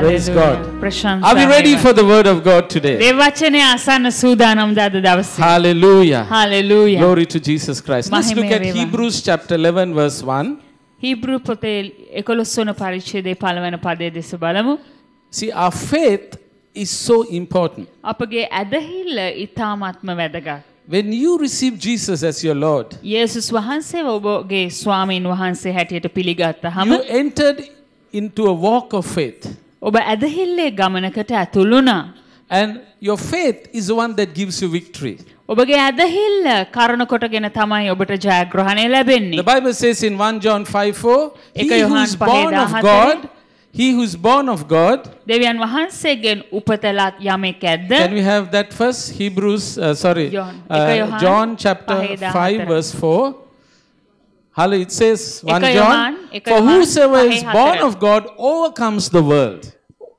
Praise God. Are we ready for the word of God today? Hallelujah. Hallelujah. Glory to Jesus Christ. Let's look at Hebrews chapter 11 verse 1. Hebrew పోతే ఎకొలొస్తున్న పరిచ్ఛేదే పాలమైన పదే దేశ బలము See our faith is so important. When you receive Jesus as your Lord, යේසුස් වහන්සේ ඔබගේ ස්වාමීන් වහන්සේ හැටියට පිළිගත්තහම you entered into a walk of faith. ඔබ ඇදහිල්ලේ ගමනකට ඇතුළු වුණා. And your faith is the one that gives you victory. ඔබගේ ඇදහිල්ල කරුණ කොටගෙන තමයි ඔබට ජයග්‍රහණය The ලැබෙන්නේ. Bible says in 1 John 5 4, He එක who is Yohan born of 5:14 God, he who is born of God, දෙවියන් වහන්සේගෙන් උපතලත් යමෙක් ඇද්ද? Can we have that first? Hebrews, uh, sorry, John. uh, එක යොහාන් John chapter පහේ 5, 14. verse 4. Hallelujah. It says, 1 එක John, Yohan, එක for Yohan whosoever පහේ is born හතර. of God overcomes the world.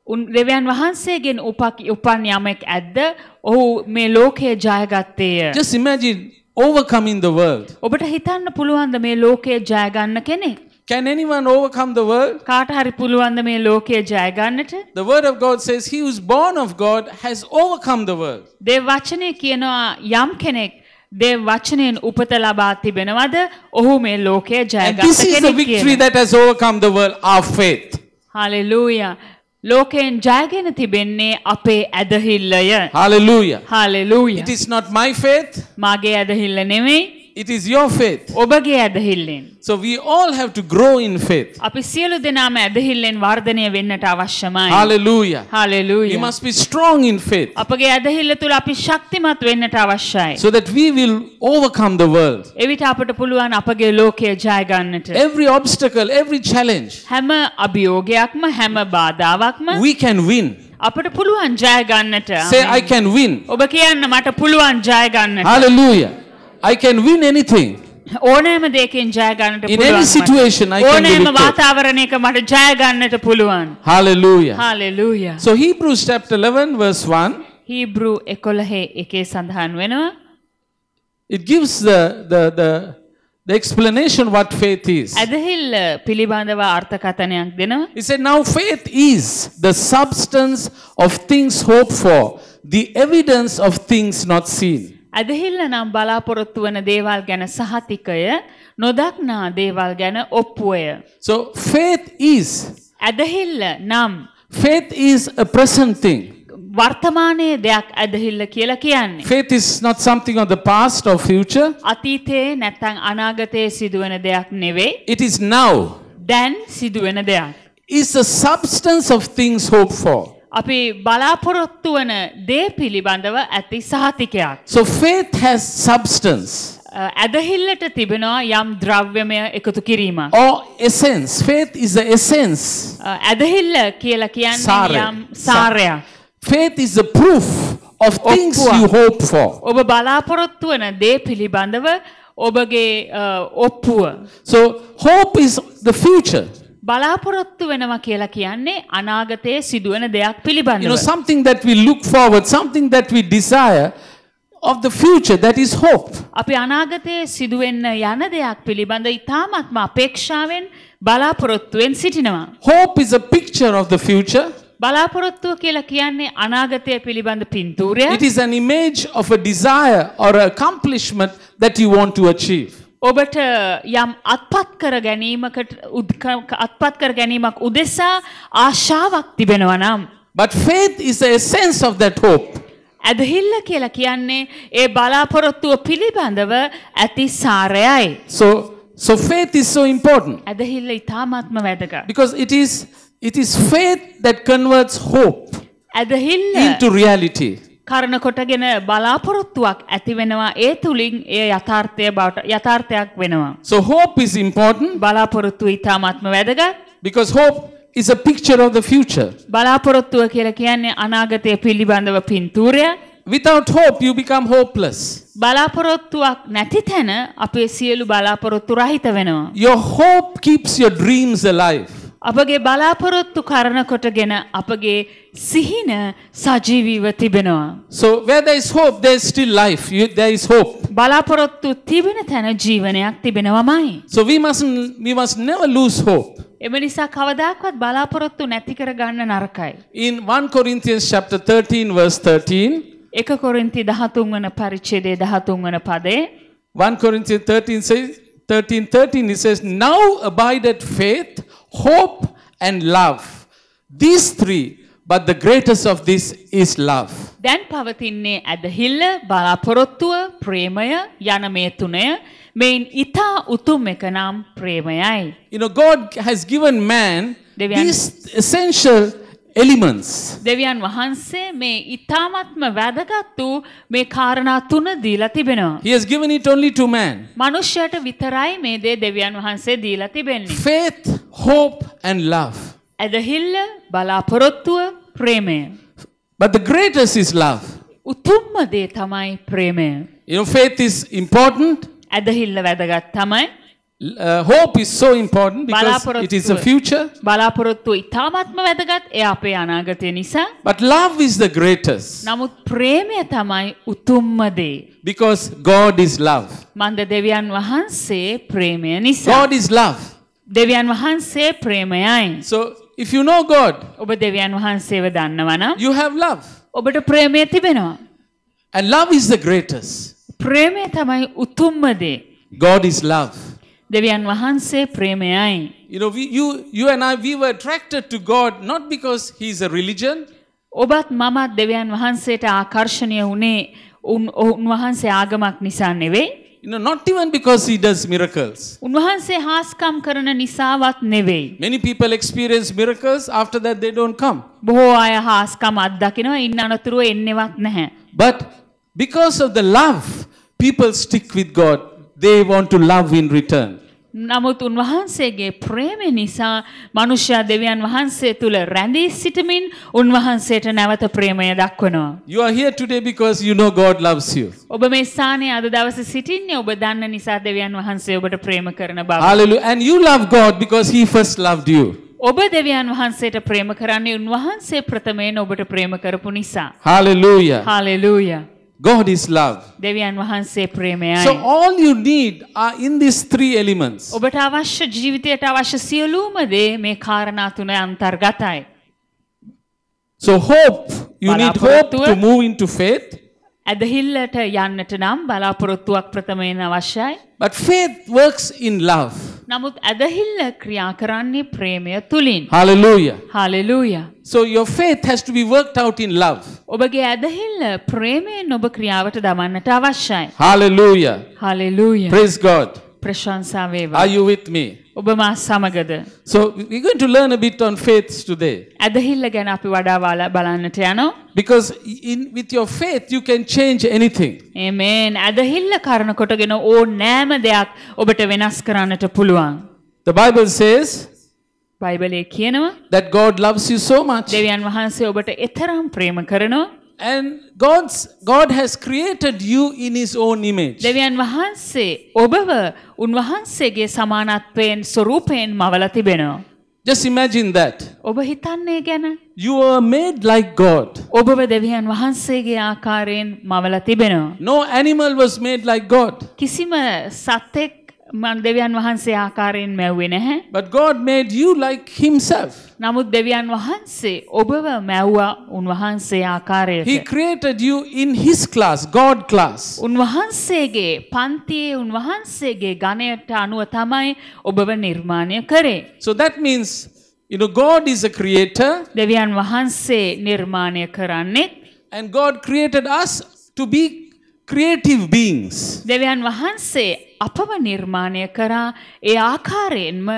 උන් දෙවියන් වහන්සේගෙන් උපක් උපන් යමෙක් ඇද්ද? ඔහු මේ ලෝකය ජයගත්තේය. Just imagine overcoming the world. ඔබට හිතන්න පුළුවන්ද මේ ලෝකය ජයගන්න කෙනෙක්? Can anyone overcome the world? කාට හරි පුළුවන්ද මේ ලෝකය ජයගන්නට? The word of God says, He who is born of God has overcome the world. දේව වචනය කියනවා යම් කෙනෙක් දෙව් වචනයෙන් උපත ලබා තිබෙනවද? ඔහු මේ ලෝකය ජයගත් කෙනෙක් කියලා. Hallelujah. ලෝකයෙන් ජයගෙන තිබෙන්නේ අපේ ඇදහිල්ලය. Hallelujah. Hallelujah. It is not my faith. මාගේ ඇදහිල්ල නෙමෙයි. it is your faith. ඔබගේ ඇදහිල්ලෙන්. So we all have to grow in faith. අපි සියලු දෙනාම ඇදහිල්ලෙන් වර්ධනය වෙන්නට අවශ්‍යමයි. Hallelujah. We hallelujah. must be strong in faith අපගේ ඇදහිල්ල තුළ අපි ශක්තිමත් වෙන්නට අවශ්‍යයි. so that we will overcome the world. එවිට අපට පුළුවන් අපගේ ලෝකය ජයගන්නට. Every obstacle, every challenge, හැම අභියෝගයක්ම හැම බාධාවක්ම we can win. අපට පුළුවන් ජයගන්නට. Say, I can win. ඔබ කියන්න මට පුළුවන් ජයගන්නට. Hallelujah. I can win anything. ඕනෑම දෙයකින් ජයගන්නට In පුළුවන්. any මට. situation, I can be ඕනෑම victorious. වාතාවරණයක මට ජයගන්නට පුළුවන්. Hallelujah. හාලෙලූය. So Hebrews chapter 11 verse 1, හීබ්‍රු එකොළහේ එකේ සඳහන් වෙනවා. it gives the, the, the, the explanation what faith is. ඇදහිල්ල පිළිබඳව අර්ථකථනයක් දෙනවා. He said, now faith is the substance of things hoped for, the evidence of things not seen. ඇදහිල්ල නම් බලාපොරොත්තු වන දේවල් ගැන සහතිකය නොදක්නා දේවල් ගැන ඔප්පුවය. So faith is, ඇදහිල්ල නම් faith is a present thing. වර්තමානයේ දෙයක් ඇදහිල්ල කියලා කියන්නේ. Faith is not something of the past or future. අතීතයේ නැත්තං අනාගතයේ සිදුවන දෙයක් නෙවෙයි It is now. දැන් සිදුවෙන දෙයක්. It's the substance of things hoped for. අපි බලාපොරොත්තු වන දේ පිළිබඳව ඇති සහතිකයක්. So faith has substance ඇදහිල්ලට තිබෙනවා යම් ද්‍රව්‍යමය එකතු කිරීමක්. or essence. Faith is the essence. ඇදහිල්ල කියලා කියන්නේ. යම් සාරයක්. Faith is the proof of things you hope for. ඔබ බලාපොරොත්තු වන දේ පිළිබඳව ඔබගේ ඔප්පුව. So hope is the future. බලාපොරොත්තු වෙනවා කියලා කියන්නේ අනාගතයේ සිදුවන දෙයක් You know, පිළිබඳව. something that we look forward, something that we desire of the future, that is hope. අපි අනාගතයේ සිදුවෙන්න යන දෙයක් පිළිබඳ ඉතාමත්ම අපේක්ෂාවෙන් බලාපොරොත්තුවෙන් සිටිනවා. Hope is a picture of the future. බලාපොරොත්තුව කියලා කියන්නේ අනාගතය පිළිබඳ පින්තූරය. It is an image of a desire or accomplishment that you want to achieve. ඔබට යම් අත්පත් කර ගැනීමකට අත්පත් කර ගැනීමක් උදෙසා ආශාවක් තිබෙනවා නම්. But faith is the essence of that hope. ඇදහිල්ල කියලා කියන්නේ ඒ බලාපොරොත්තුව පිළිබඳව ඇති සාරයයි. So, so faith is so important ඇදහිල්ල ඉතාමත්ම වැදගත්. because it is it is faith that converts hope ඇදහිල්ල into reality. කරන කොටගෙන බලාපොරොත්තුවක් ඇති වෙනවා ඒ තුළින් ඒ යථාර්ථය බවට යථාර්ථයක් වෙනවා. So hope is important බලාපොරොත්තුව ඉතාමත්ම වැදගත්. because hope is a picture of the future. බලාපොරොත්තුව කියලා කියන්නේ අනාගතය පිළිබඳව පින්තූරය. Without hope, you become hopeless. බලාපොරොත්තුවක් නැති තැන අපේ සියලු බලාපොරොත්තු රහිත වෙනවා. Your hope keeps your dreams alive. අපගේ බලාපොරොත්තු කරන කොටගෙන අපගේ සිහින සජීවීව තිබෙනවා. So where there is hope, there is still life. You, there is hope. බලාපොරොත්තු තිබෙන තැන ජීවනයක් තිබෙනවමයි. So we mustn't we must never lose hope. එම නිසා කවදාක්වත් බලාපොරොත්තු නැති කර ගන්න නරකයි. In 1 Corinthians chapter 13 verse 13, එක කොරින්ති 13 වන පරිච්ඡේදයේ 13 වන පදේ 1 Corinthians 13 says 13 13 it says now abideth faith hope and love these three but the greatest of this is love දැන් පවතින්නේ ඇදහිල්ල බලාපොරොත්තුව ප්‍රේමය යන මේ තුනය මෙයින් ඉතා උතුම් එක නම් ප්‍රේමයයි. you know god has given man Devian- these essential elements දෙවියන් වහන්සේ මේ ඉතාමත්ම වැදගත් වූ මේ කාරණා තුන දීලා තිබෙනවා. he has given it only to man මනුෂ්‍යයට විතරයි මේ දේ දෙවියන් වහන්සේ දීලා තිබෙන්නේ. faith hope and love ඇදහිල්ල බලාපොරොත්තුව ප්‍රේමය. but the greatest is love උතුම්ම දේ තමයි ප්‍රේමය. you know faith is important ඇදහිල්ල වැදගත් තමයි. Uh, hope is so important because it is a future බලාපොරොත්තුව ඉතාමත්ම වැදගත් එය අපේ අනාගතය නිසා. But love is the greatest නමුත් ප්‍රේමය තමයි උතුම්ම දේ. because God is love. මන්ද දෙවියන් වහන්සේ ප්‍රේමය නිසා. God is love. දෙවියන් වහන්සේ ප්‍රේමයයි. So if you know God, ඔබ දෙවියන් වහන්සේව දන්නවනම් you have love. ඔබට ප්‍රේමය තිබෙනවා. And love is the greatest. ප්‍රේමය තමයි උතුම්ම දේ. God is love. දෙවියන් වහන්සේ ප්‍රේමයයි. You know, we, you, you and I, we were attracted to God not because He's a religion, ඔබත් මමත් දෙවියන් වහන්සේට ආකර්ෂණය වුණේ උන් උන්වහන්සේ ආගමක් නිසා නෙවෙයි. you know, not even because He does miracles. උන්වහන්සේ හාස්කම් කරන නිසාවත් නෙවෙයි. Many people experience miracles, after that, they don't come. බොහෝ අය හාස්කම් අත්දකිනවා ඉන්න අනතුරුව එන්නෙවත් නැහැ. But because of the love, people stick with God. They want to love in return. නමුත් උන්වහන්සේගේ ප්‍රේමය නිසා මනුෂ්‍යයා දෙවියන් වහන්සේ තුළ රැඳී සිටමින් උන්වහන්සේට නැවත ප්‍රේමය දක්වනවා. You are here today because you know God loves you. ඔබ මේ ස්ථානයේ අද දවසේ සිටින්නේ ඔබ දන්න නිසා දෙවියන් වහන්සේ ඔබට ප්‍රේම කරන බව. Hallelujah. And you love God because He first loved you. ඔබ දෙවියන් වහන්සේට ප්‍රේම කරන්නේ උන්වහන්සේ ප්‍රථමයෙන් ඔබට ප්‍රේම කරපු නිසා. Hallelujah. Hallelujah. God is love. දෙවියන් වහන්සේ So ප්‍රේමයයි. all you need are in these three elements. ඔබට අවශ්‍ය ජීවිතයට අවශ්‍ය සියලුම දේ මේ කාරණා තුන අන්තර්ගතයි. So hope, you need hope to move into faith. ඇදහිල්ලට යන්නට නම් බලාපොරොත්තුවක් ප්‍රථමයෙන් අවශ්‍යයි. But faith works in love. නමුත් ඇදහිල්ල ක්‍රියා කරන්නේ ප්‍රේමය තුළින්. Hallelujah. Hallelujah. So your faith has to be worked out in love. ඔබගේ ඇදහිල්ල ප්‍රේමයෙන් ඔබ ක්‍රියාවට දමන්නට අවශ්‍යයි. Hallelujah. හාලෙලූයා. Praise God. ප්‍රශංසා Are වේවා. you with me? ඔබ මා සමගද. So we're going to learn a bit on faiths today. ඇදහිල්ල ගැන අපි වඩා බාල- බලන්නට යනවා. Because in, with your faith, you can change anything. ඒමේන් ඇදහිල්ල කරන කොටගෙන ඕ නෑම දෙයක් ඔබට වෙනස් කරන්නට පුළුවන්. The Bible says බයිබලේ කියනවා that God loves you so much. දෙවියන් වහන්සේ ඔබට එතරම් ප්‍රේම කරනවා. And God's God has created you in his own image. දෙවියන් වහන්සේ ඔබව උන්වහන්සේගේ සමානත්වයෙන් ස්වරූපයෙන් මවල තිබෙනවා. Just imagine that. ඔබ හිතන්නේ ගැන You are made like God. ඔබව දෙවියන් වහන්සේගේ ආකාරයෙන් මවල තිබෙනවා. No animal was made like God. කිසිම සත්තෙක් මන් දෙවියන් වහන්සේ ආකාරයෙන් මැව්වේ නැහැ. But God made you like himself. නමුත් දෙවියන් වහන්සේ ඔබව මැව්වා උන්වහන්සේ He ආකාරයට. created you in his class, God class. උන්වහන්සේගේ පන්තියේ උන්වහන්සේගේ ගණයට අනුව තමයි ඔබව නිර්මාණය කරේ. So that means, you know, God is a creator දෙවියන් වහන්සේ නිර්මාණය කරන්නේ and God created us to be creative beings. දෙවියන් වහන්සේ අපව නිර්මාණය කරා ඒ ආකාරයෙන්ම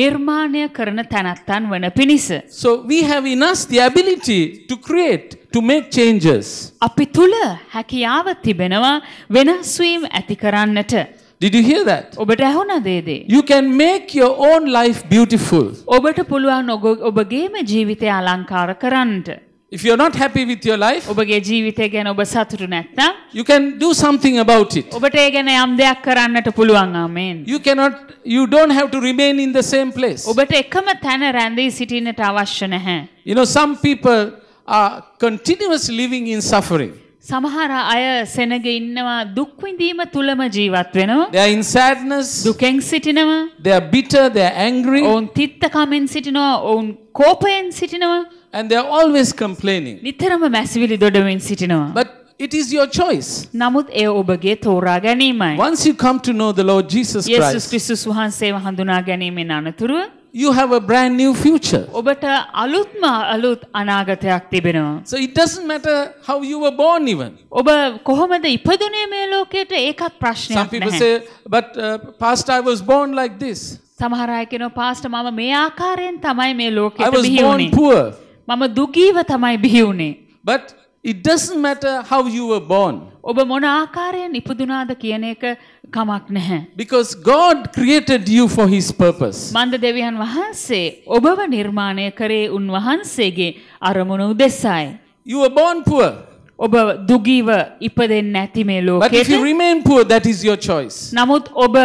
නිර්මාණය කරන තැනැත්තන් වන පිණිස. So we have in us the ability to create, to make changes. අපි තුළ හැකියාව තිබෙනවා වෙනස්වීම් ඇති කරන්නට. Did you hear that? ඔබට ඇහුණ දේදේ. You can make your own life beautiful. ඔබට පුළුවන් ඔබගේම ජීවිතය අලංකාර කරන්නට. If you're not happy with your life, ඔබගේ ජීවිතය ගැන ඔබ සතුටු නැත්නම් you can do something about it. ඔබට ඒ ගැන යම් දෙයක් කරන්නට පුළුවන් ආමෙන්. You cannot, you don't have to remain in the same place. ඔබට එකම තැන රැඳී සිටින්නට අවශ්‍ය නැහැ. You know, some people are continuously living in suffering. සමහර අය සෙනග ඉන්නවා දුක්විඳීම තුළම ජීවත් වෙනවා. They are in sadness, දුකෙන් සිටිනවා. they are bitter, they are angry, ඔවුන් තිත්තකමෙන් සිටිනවා ඔවුන් කෝපයෙන් සිටිනවා. and they are always complaining. නිතරම මැසිවිලි දොඩමින් සිටිනවා. But it is your choice. නමුත් එය ඔබගේ තෝරා ගැනීමයි. Once you come to know the Lord Jesus යේසුස් Christ, ක්‍රිස්තුස් වහන්සේව හඳුනා ගැනීමෙන් අනතුරුව you have a brand new future. ඔබට අලුත්ම අලුත් අනාගතයක් තිබෙනවා. So it doesn't matter how you were born, even. ඔබ කොහොමද ඉපදුනේ මේ ලෝකයට ඒකත් Some ප්‍රශ්නයක් people නැහැ. say, but uh, Pastor, I was born like this. සමහර අය කියනවා පාස්ට මම මේ ආකාරයෙන් තමයි මේ I ලෝකෙට was බිහි born වුණේ. poor. මම දුගීව තමයි බිහි වුණේ. But it doesn't matter how you were born. ඔබ මොන ආකාරයෙන් ඉපදුනාද කියන එක කමක් නැහැ. Because God created you for His purpose. මන්ද දෙවියන් වහන්සේ ඔබව නිර්මාණය කරේ උන්වහන්සේගේ අරමුණු උදෙසායි. You were born poor. ඔබ දුගීව ඉපදෙන්නේ නැති මේ But if ලෝකෙට. you remain poor, that is your choice. නමුත් ඔබ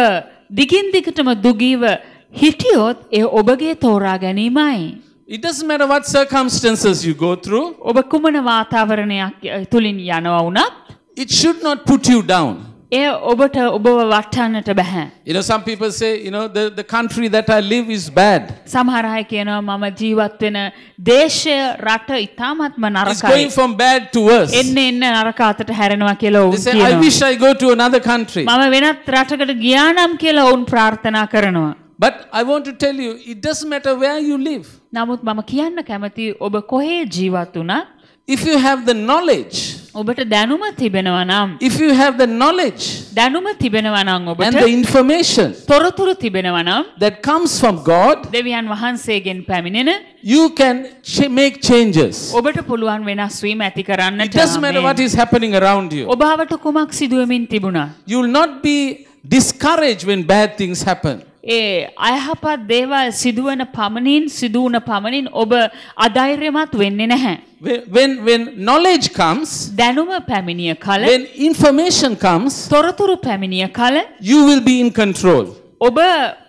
දිගින් දිගටම දුගීව හිටියොත් ඒ ඔබගේ තෝරා ගැනීමයි. It doesn't matter what circumstances you go through, ඔබ කුමන වාතාවරණයක් අ, තුළින් යනවා වුණත් it should not put you down. එය ඔබට ඔබව වට්ටන්නට බැහැ. You know, some people say, you know, the, the country that I live is bad. සමහර අය කියනවා මම ජීවත් වෙන දේශය රට ඉතාමත්ම It's going නරකයි. from bad to worse. එන්න එන්න නරක අතට හැරෙනවා කියලා They ඔවුන් say, I කියනවා. wish I go to another country. මම වෙනත් රටකට ගියා නම් කියලා ඔවුන් ප්‍රාර්ථනා කරනවා. But I want to tell you, it doesn't matter where you live. නමුත් මම කියන්න කැමති ඔබ කොහේ ජීවත් වුණත් If you have the knowledge, ඔබට දැනුම තිබෙනවා නම් if you have the knowledge දැනුම තිබෙනවා නම් and ඔබට the information තොරතුරු තිබෙනවා නම් that comes from God, දෙවියන් වහන්සේගෙන් පැමිණෙන you can ch- make changes. ඔබට පුළුවන් වෙනස් වීම ඇති It කරන්නට doesn't matter what is happening around you. ඔබාවට කුමක් සිදුවමින් තිබුණා. You will not be discouraged when bad things happen. ඒ අයහපත් දේවල් සිදුවන පමණින් සිදුවන පමණින් ඔබ අධෛර්යමත් වෙන්නේ නැහැ. When, when, knowledge comes, දැනුම පැමිණිය කල when information comes, තොරතුරු පැමිණිය කල you will be in control. ඔබ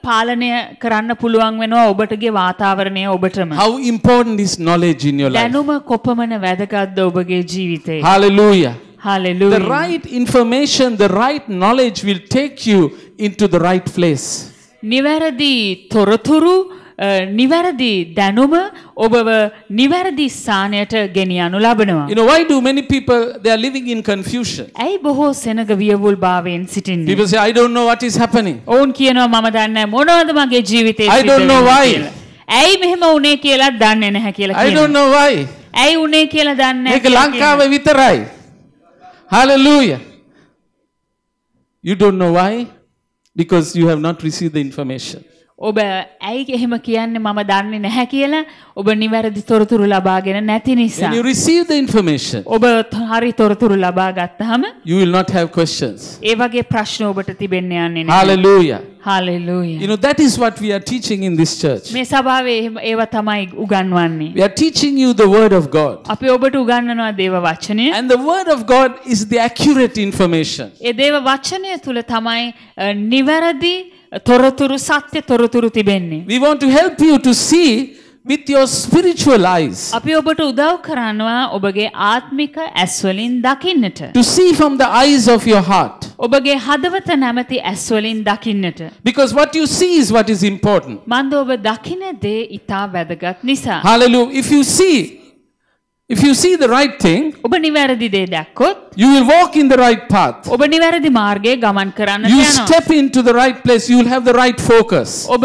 පාලනය කරන්න පුළුවන් වෙනවා ඔබටගේ වාතාවරණය ඔබටම. How important is knowledge in your life? දැනුම කොපමණ වැදගත්ද ඔබගේ ජීවිතේ. Hallelujah. The හලෙලු. right information, the right knowledge will take you into the right place. නිවැරදි තොරතුරු නිවැරදි දැනුම ඔබව නිවැරදි ස්ථානයට ගෙනියනු ලබනවා. You know, why do many people they are living in confusion? ඇයි බොහෝ සෙනග වියවුල් භාවයෙන් සිටින්නේ. People say, I don't know what is happening. ඔවුන් කියනවා මම දන්න මොනවද මගේ ජීවිතේ I don't know why. ඇයි මෙහෙම උනේ කියලා දන්නේ නැහැ කියලා I don't කියනවා. know why. ඇයි උනේ කියලා දන්නේ නැහැ මේක ලංකාවේ විතරයි. Hallelujah. You don't know why? Because you have not received the information. ඔබ ඇයි එහෙම කියන්නේ මම දන්නේ නැහැ කියලා ඔබ නිවැරදි තොරතුරු ලබාගෙන නැති නිසා. When you receive the information, ඔබ හරි තොරතුරු ලබා ගත්තහම you will not have questions. ඒ වගේ ප්‍රශ්න ඔබට තිබෙන්න යන්නේ නැහැ. Hallelujah. You hallelujah. know, that is what we are teaching in this church. මේ සභාවේ එහෙම- ඒව තමයි උගන්වන්නේ. We are teaching you the Word of God. අපි ඔබට උගන්වනවා දේව වචනය. And the Word of God is the accurate information. ඒ දේව වචනය තුල තමයි නිවැරදි තොරතුරු සත්‍ය තොරතුරු තිබෙන්නේ. We want to help you to see with your spiritual eyes, අපි ඔබට උදව් කරනවා ඔබගේ ආත්මික ඇස්වලින් දකින්නට. to see from the eyes of your heart. ඔබගේ හදවත නැමැති ඇස්වලින් දකින්නට. Because what you see is what is important. මන්ද ඔබ දකින දේ ඉතා වැදගත් නිසා. Hallelujah. If you see, if you see the right thing, ඔබ නිවැරදි දේ දැක්කොත් you will walk in the right path. ඔබ නිවැරදි මාර්ගයේ ගමන් කරන්නට You යනවා. step into the right place, you will have the right focus. ඔබ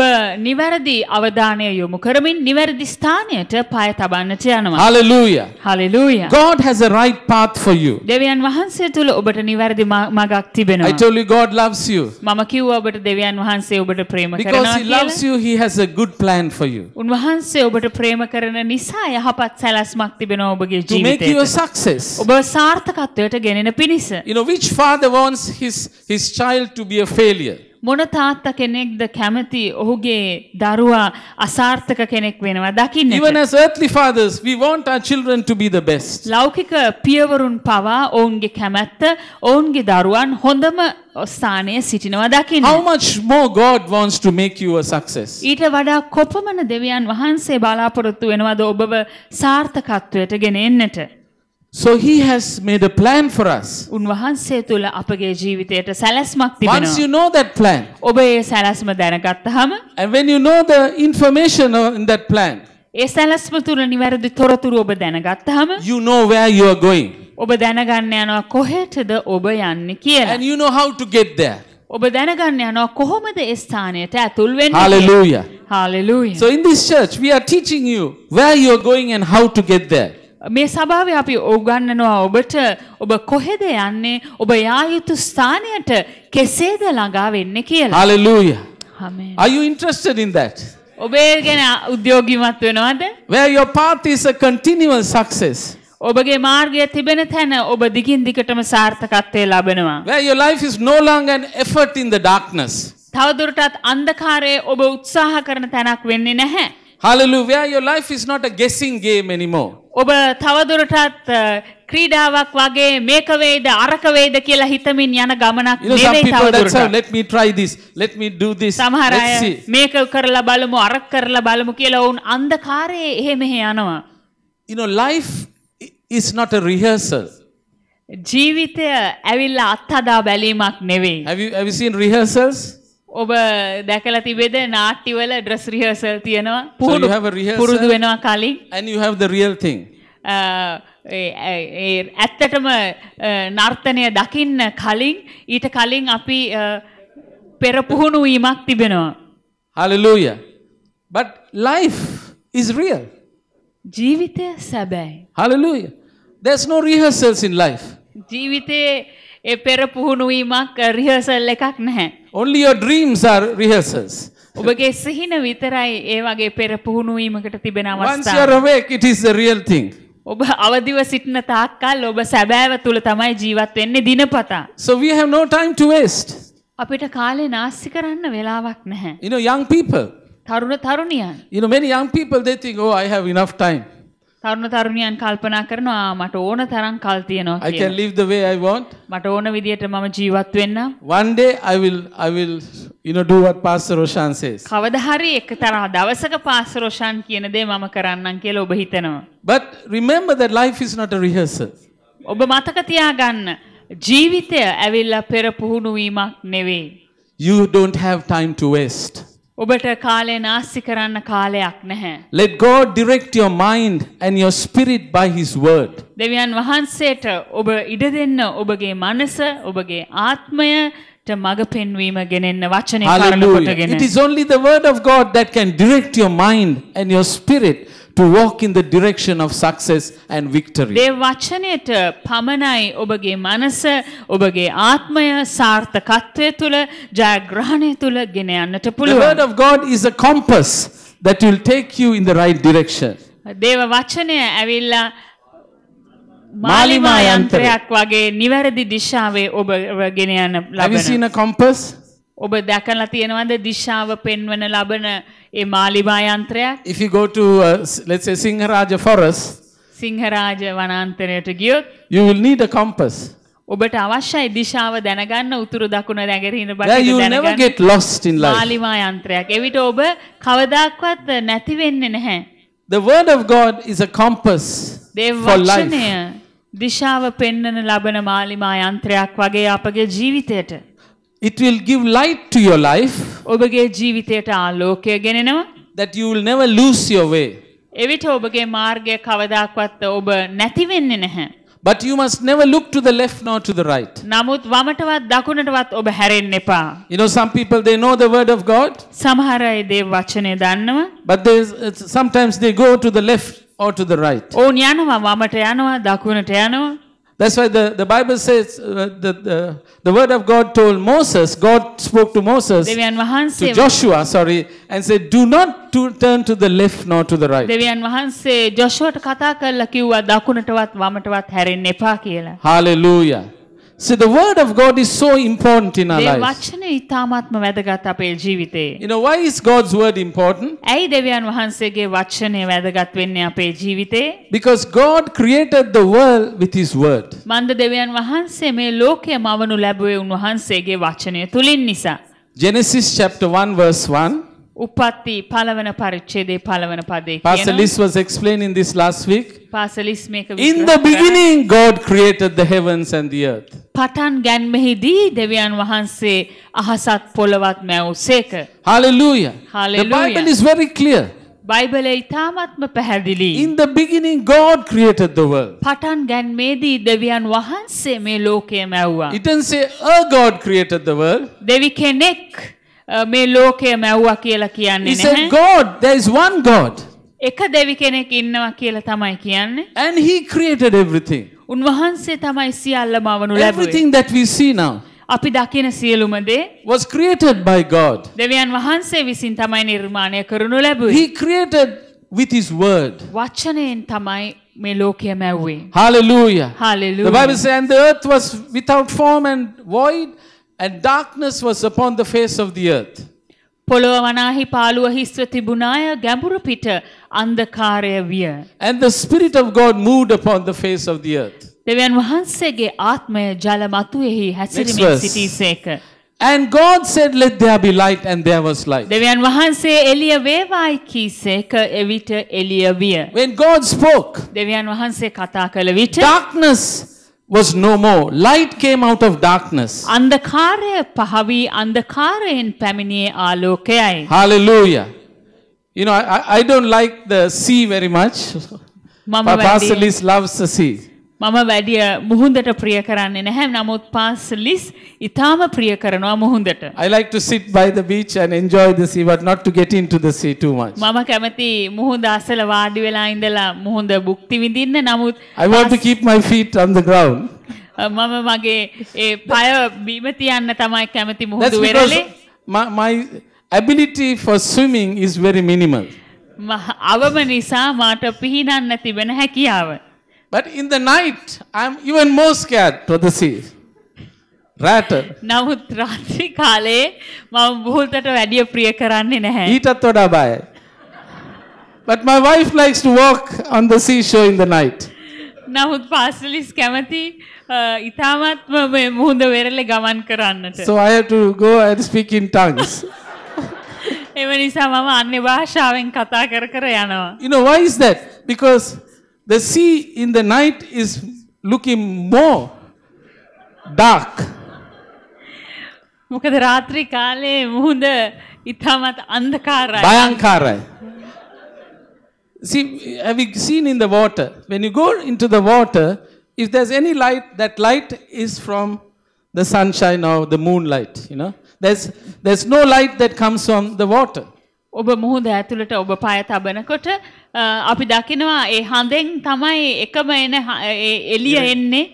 නිවැරදි අවධානය යොමු කරමින් නිවැරදි ස්ථානයට පය තබන්නට යනවා. Hallelujah. Hallelujah. God has a right path for you. දෙවියන් වහන්සේ තුළ ඔබට නිවැරදි ම- මගක් I තිබෙනවා. told you God loves you. මම කිව්ව ඔබට දෙවියන් වහන්සේ ඔබට ප්‍රේම Because කරනවා He loves කියලා. you, He has a good plan for you. උන්වහන්සේ ඔබට ප්‍රේම කරන නිසා යහපත් සැලැස්මක් තිබෙනවා ඔබගේ To make you a ජීවිතයට. success. ඔබ සාර්ථකත්වයට ගෙනෙන පිණිස. You know, which father wants his, his child to be a failure? මොන තාත්ත කෙනෙක්ද කැමති ඔහුගේ දරුවා අසාර්ථක කෙනෙක් වෙනවා Even දකින්න. as earthly fathers, we want our children to be the best. ලෞකික පියවරුන් පවා ඔවුන්ගේ කැමැත්ත ඔවුන්ගේ දරුවන් හොඳම ස්ථානය සිටිනවා දකින්න. How much more God wants to make you a success? ඊට වඩා කොපමණ දෙවියන් වහන්සේ බලාපොරොත්තු වෙනවද ඔබව සාර්ථකත්වයට ගෙන එන්නට. So he has made a plan for us. උන්වහන්සේ තුළ අපගේ ජීවිතයට සැලැස්මක් Once you තිබෙනවා. know that plan, ඔබ ඒ සැලැස්ම දැනගත්තහම and when you know the information uh, in that plan, ඒ සැලැස්ම තුළ නිවැරදි තොරතුරු ඔබ දැනගත්තහම you know where you are going. ඔබ දැනගන්න යනවා කොහෙටද ඔබ යන්නේ කියලා. And you know how to get there. ඔබ දැනගන්න යනවා කොහොමද ඒ ස්ථානයට ඇතුල් වෙන්නේ. Hallelujah. Hallelujah. So in this church, we are teaching you where you are going and how to get there. මේ සභාවේ අපි උගන්වනවා ඔබට ඔබ කොහෙද යන්නේ ඔබ යා යුතු ස්ථානයට කෙසේද ළඟා වෙන්නේ කියලා. Hallelujah. ආමේන්. Are you interested in that? ඔබ ගැන උද්‍යෝගිමත් වෙනවද? Where your path is a continual success. ඔබගේ මාර්ගය තිබෙන තැන ඔබ දිගින් දිගටම සාර්ථකත්වය ලබනවා. Where your life is no longer an effort in the darkness. තවදුරටත් අන්ධකාරයේ ඔබ උත්සාහ කරන තැනක් වෙන්නේ නැහැ. Hallelujah. Your life is not a guessing game anymore. ඔබ තවදුරටත් ක්‍රීඩාවක් වගේ මේක වේද අරක වේද කියලා හිතමින් යන ගමනක් නෙවෙයි තවදුරටත්. let me try this, let me do this. සමහර අය. මේක කරලා බලමු අරක් කරලා බලමු කියලා ඔවුන් අන්ධකාරයේ එහෙ මෙහෙ යනවා. You know, life is not a rehearsal. ජීවිතය ඇවිල්ලා අත්හදා බැලීමක් නෙවෙයි. Have you, have you seen rehearsals? ඔබ දැකලා තිබෙද නාට්‍යවල ඩ්‍රස් රිහර්සල් තියෙනවා rehearsal? පුරුදු වෙනවා කලින් And you have the real thing. ඒ ඇත්තටම අ, නර්තනය දකින්න කලින් ඊට කලින් අපි අ, පෙර පුහුණු වීමක් තිබෙනවා. Hallelujah. But life is real. ජීවිතය සැබෑයි. Hallelujah. There's no rehearsals in life. ජීවිතයේ ඒ පෙර පුහුණුවීමක් රිහර්සල් එකක් නැහැ. Only your dreams are rehearsals. ඔබගේ සිහින විතරයි ඒ වගේ පෙර පුහුණුවීමකට තිබෙන Once අවස්ථාව. you're awake, it is the real thing. ඔබ අවදිව සිටින තාක්කල් ඔබ සැබෑව තුළ තමයි ජීවත් වෙන්නේ දිනපතා. So we have no time to waste. අපිට කාලේ නාස්ති කරන්න වෙලාවක් නැහැ. You know, young people, තරුණ තරුණියන්. you know, many young people, they think, oh, I have enough time. තරුණ තරුණියන් කල්පනා කරනවා "ආ, මට ඕන තරම් කල් තියෙනවා I කියලා. can live the way I want. මට ඕන විදියට මම ජීවත් වෙන්න. One day I will, I will, you know, do what Pastor Roshan says. කවදා හරි එක තරහ දවසක පාසරෝෂන් කියන දේ මම කරන්නම් කියලා ඔබ හිතනවා. But remember that life is not a rehearsal. ඔබ මතක තියාගන්න ජීවිතය ඇවිල්ලා පෙර පුහුණුවීමක් නෙවෙයි. You don't have time to waste. ඔබට කාලය නාස්ති කරන්න කාලයක් නැහැ. Let God direct your mind and your spirit by His word. දෙවියන් වහන්සේට ඔබ ඉඩ දෙන්න ඔබගේ මනස ඔබගේ ආත්මයට මඟ පෙන්වීම ගෙනෙන්න වචනය කරන Hallelujah. කොටගෙන. It is only the word of God that can direct your mind and your spirit to walk in the direction of success and victory. දේ වචනයට පමණයි ඔබගේ මනස ඔබගේ ආත්මය සාර්ථකත්වය තුළ ජයග්‍රහණය තුළ ගෙන යන්නට The word පුළුවන්. of God is a compass that will take you in the right direction. දේව වචනය ඇවිල්ලා මාලිමා මාලිමා යන්ත්‍රය. යන්ත්‍රයක් වගේ නිවැරදි දිශාවේ ඔබ ඔබ ගෙන යන්න Have you ලබන. seen a compass? ඔබ දැකලා තියෙනවද දිශාව පෙන්වන ලබන ඒ මාලිමා යන්ත්‍රයක් If you go to, uh, let's say, Singharaja forest, Sinharaja වනාන්තරයට ගියොත් you will need a compass. ඔබට අවශ්‍යයි දිශාව දැනගන්න උතුරු දකුණ දැගරීන Where you will never බට get lost in life. මාලිමා යන්ත්‍රයක්. එවිට ඔබ කවදාක්වත් නැති වෙන්නේ නැහැ. The word of God is a compass for life. දිශාව පෙන්වන ලබන මාලිමා යන්ත්‍රයක් වගේ අපගේ ජීවිතයට. It will give light to your life ඔබගේ ජීවිතයට ආලෝකය ගෙනෙනවා. that you will never lose your way. එවිට ඔබගේ මාර්ගය කවදාක්වත් ඔබ නැති වෙන්නේ නැහැ. But you must never look to the left nor to the right. නමුත් වමටවත් දකුණටවත් ඔබ හැරෙන්න එපා. You know, some people they know the word of God, සමහර අය දේව වචනය දන්නවා. but there's, it's- sometimes they go to the left or to the right. ඔවුන් යනවා වමට යනවා දකුණට යනවා. That's why the, the Bible says uh, the, the, the word of God told Moses, God spoke to Moses, දෙවියන් වහන්සේ to Joshua, sorry, and said, Do not to turn to the left nor to the right. දෙවියන් වහන්සේ ජොෂුවට කතා කරලා කිව්වා දකුණටවත් වමටවත් හැරෙන්න එපා කියලා. Hallelujah. See, the word of God is so important in our A lives. වචනය ඉතාමත්ම වැදගත් අපේ ජීවිතේ. You know, why is God's word important? ඇයි දෙවියන් වහන්සේගේ වචනය වැදගත් වෙන්නේ අපේ ජීවිතේ? Because God created the world with His word. මන්ද දෙවියන් වහන්සේ මේ ලෝකය මවනු ලැබුවේ උන්වහන්සේගේ වචනය තුලින් නිසා. Genesis chapter 1, verse 1. උපත්ති පළවන පරිච්ඡේදයේ පළවන පදේ Pastor කියනවා. Liz was explaining this last week. පාසලිස් මේක In විග්‍රහ the කරා. beginning, God created the heavens and the earth. පටන් ගැන්මෙහිදී දෙවියන් වහන්සේ අහසත් පොළවත් මැව්සේක. Hallelujah. The Hallelujah. Bible is very clear. බයිබලය ඉතාමත්ම පැහැදිලි. In the beginning, God created the world. පටන් ගැන්මේදී දෙවියන් වහන්සේ මේ ලෝකය මැව්වා. It doesn't say a God created the world. දෙවි කෙනෙක් මේ ලෝකය මැව්වා කියලා කියන්නේ He said, නැහැ. God, there is one God. එක දෙවි කෙනෙක් ඉන්නවා කියලා තමයි කියන්නේ. And He created everything. උන්වහන්සේ තමයි සියල්ලම අවනු ලැබුවේ. Everything that we see now අපි දකින සියලුම දේ was created by God. දෙවියන් වහන්සේ විසින් තමයි නිර්මාණය කරනු ලැබුවේ. He created with His word. වචනයෙන් තමයි මේ ලෝකය මැව්වේ. Hallelujah. Hallelujah. The Bible says, and the earth was without form and void, and darkness was upon the face of the earth. පොළොව වනාහි පාළුව හිස්ව තිබුණාය ගැඹුරු පිට අන්ධකාරය විය. And the Spirit of God moved upon the face of the earth. දෙවියන් වහන්සේගේ ආත්මය ජල Next හැසිරමින්. සිටීසේක. And God said, Let there be light, and there was light. දෙවියන් වහන්සේ එලිය වේවායි කීසේක එවිට එලිය විය. When God spoke, දෙවියන් වහන්සේ කතා කළ විට darkness was no more. Light came out of darkness. අන්ධකාරය පහවී අන්ධකාරයෙන් පැමිණියේ ආලෝකයයි. Hallelujah. You know, I, I- I don't like the sea very much. මම But Pastor වැඩිය Liz loves the sea. මම වැඩිය මුහුදට ප්‍රිය කරන්නේ නැහැ නමුත් පාසලිස් ඉතාම ප්‍රිය කරනවා මුහුදට. I like to sit by the beach and enjoy the sea, but not to get into the sea too much. මම කැමති මුහුද අසල වාඩි වෙලා ඉඳලා මුහුද බුක්ති විඳින්න නමුත් I want to keep my feet on the ground. මම මගේ ඒ පය බීම තියන්න තමයි කැමති මුහුදු වෙරළේ my, my ability for swimming is very minimal. අවම නිසා මාට පිහිනන්න තිබෙන හැකියාව. But in the night, I'm even more scared for the sea. Ratter. නමුත් රාත්‍රී කාලයේ මම මුහුදට වැඩිය ප්‍රිය කරන්නේ නැහැ. ඊටත් වඩා බයයි. But my wife likes to walk on the seashore in the night. නමුත් පාසලිස් කැමති අ, ඉතාමත්ම මේ මුහුද වෙරළ ගමන් කරන්නට. So I have to go and speak in tongues. එම නිසා මම අන්‍ය භාෂාවෙන් කතා කර කර යනවා. You know, why is that? Because the sea in the night is looking more dark. මොකද රාත්‍රී කාලයේ මුහුද ඉතාමත් අන්ධකාරයි. Bayankarai. See, have you seen in the water? When you go into the water, if there's any light, that light is from the sunshine or the moonlight, you know. There's, there's no light that comes from the water. ඔබ මුහුද ඇතුළට ඔබ පය තබනකොට අපි දකිනවා ඒ හඳෙන් තමයි එකම එන එලිය එන්නේ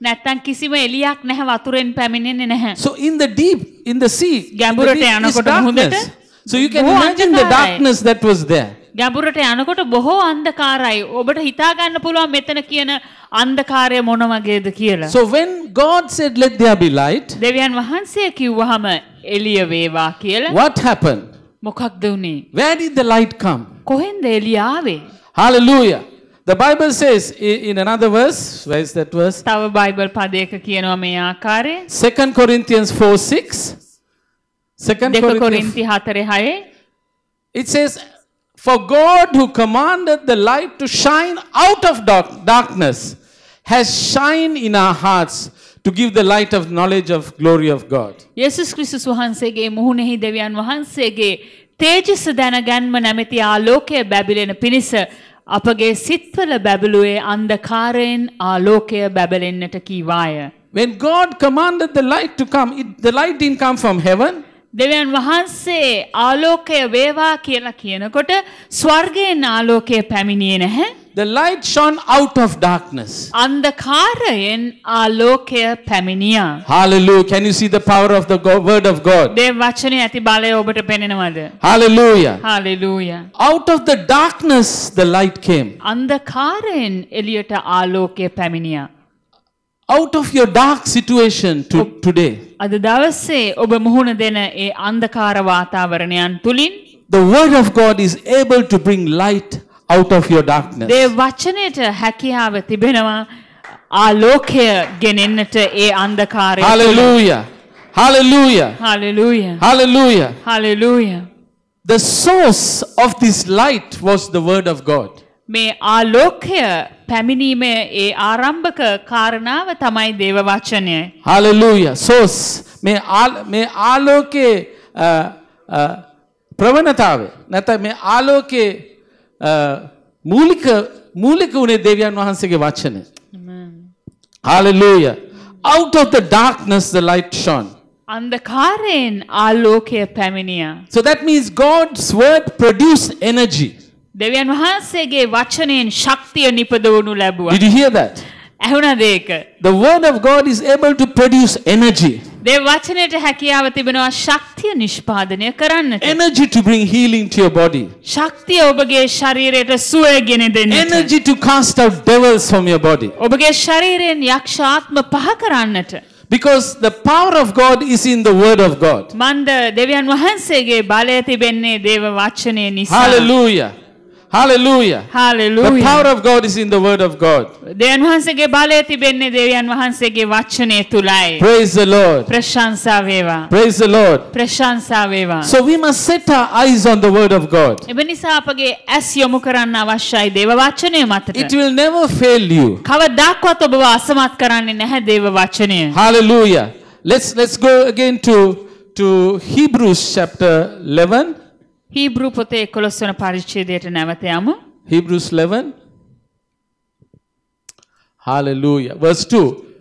නැත්තම් කිසිම එලියක් නැහැ වතුරෙන් පැමිණෙන්නේ නැහැ. So in the deep, in the sea, ගැඹුරට යනකොට. මුහුදට So you can imagine the darkness that was there. ගැඹුරට යනකොට බොහෝ අන්ධකාරයි. ඔබට හිතා ගන්න පුළුවන් මෙතන කියන අන්ධකාරය මොන වගේද කියලා. So when God said, "Let there be light," දෙවියන් වහන්සේ කිව්වහම එළිය වේවා කියලා what happened? මොකක්ද වුනේ? Where did the light come? කොහෙන්ද එළිය ආවේ? Hallelujah. The Bible says i- in another verse, where is that verse? තව බයිබල් පදයක කියනවා මේ ආකාරය. 2 Corinthians 4 6. 2 දෙක Corinthians. කොරින්ති හතරේ හයේ It says, For God who commanded the light to shine out of dark, darkness has shined in our hearts to give the light of knowledge of glory of God. යේසුස් ක්‍රිස්තුස් වහන්සේගේ මුහුණෙහි දෙවියන් වහන්සේගේ තේජස දැනගන්ම නැමැති ආලෝකය බැබිලෙන පිණිස අපගේ සිත්වල බැබලුවේ අන්ධකාරයෙන් ආලෝකය බැබලෙන්නට කීවාය. When God commanded the light to come, it, the light didn't come from heaven. දෙවියන් වහන්සේ ආලෝකය වේවා කියලා කියනකොට ස්වර්ගයෙන් ආලෝකය පැමිණියේ නැහැ. The light shone out of darkness. අන්ධකාරයෙන් ආලෝකය පැමිණියා. Hallelujah. Can you see the power of the go- word of God? දේ වචනය ඇති බලය ඔබට පෙනෙනවද. Hallelujah. හාලෙලූය. Out of the darkness, the light came. අන්ධකාරයෙන් එලියට ආලෝකය පැමිණියා. Out of your dark situation to today, අද දවස්සේ ඔබ මුහුණ දෙන ඒ අන්ධකාර වාතාවරණයන් තුළින් the word of God is able to bring light out of your darkness. දේ වචනයට හැකියාව තිබෙනවා ආලෝකය ගෙනෙන්නට ඒ අන්ධකාරය Hallelujah. Hallelujah. හාලෙලූය Hallelujah. හාලෙලූය the source of this light was the word of God. මේ ආලෝකය පැමිණීම ඒ ආරම්භක කාරණාව තමයි දේව වචනය. Hallelujah. Source. මේ මේ ආලෝකයේ ප්‍රවණතාවය නැත මේ ආලෝකයේ මූලික මූලික වුණේ දෙවියන් වහන්සේගේ වචනය. Hallelujah. Out of the darkness the light shone. අන්ධකාරයෙන් ආලෝකය පැමිණිය. So that means God's word produced energy. දෙවියන් වහන්සේගේ වචනයෙන් ශක්තිය නිපදවනු ලැබුවා. Did you hear that? ඇහුණද ඒක? The word of God is able to produce energy. දේව වචනයට හැකියාව තිබෙනවා ශක්තිය නිෂ්පාදනය කරන්නට. Energy to bring healing to your body. ශක්තිය ඔබගේ ශරීරයට සුවය ගෙන දෙන්නට. Energy to cast out devils from your body. ඔබගේ ශරීරයෙන් යක්ෂාත්ම පහ කරන්නට. Because the power of God is in the word of God. මන්ද දෙවියන් වහන්සේගේ බලය තිබෙන්නේ දේව වචනය නිසා. Hallelujah. Hallelujah. The Hallelujah. power of God is in the word of God. දෙවියන් වහන්සේගේ බලය තිබෙන්නේ දෙවියන් වහන්සේගේ වචනය තුලයි. Praise the Lord. ප්‍රශංසා වේවා. Praise the Lord. ප්‍රශංසා වේවා. So we must set our eyes on the word of God. එබ නිසා අපගේ ඇස් යොමු කරන්න අවශ්‍යයි දේව වචනය It මතට. will never fail you. කවදාක්වත් ඔබව අසමත් කරන්නේ නැහැ දේව වචනය. Hallelujah. Let's let's go again to to Hebrews chapter 11. හීබ්‍රු පොතේ 11 වන පරිච්ඡේදයට නැවත යමු. Hebrews 11. Hallelujah. Verse 2.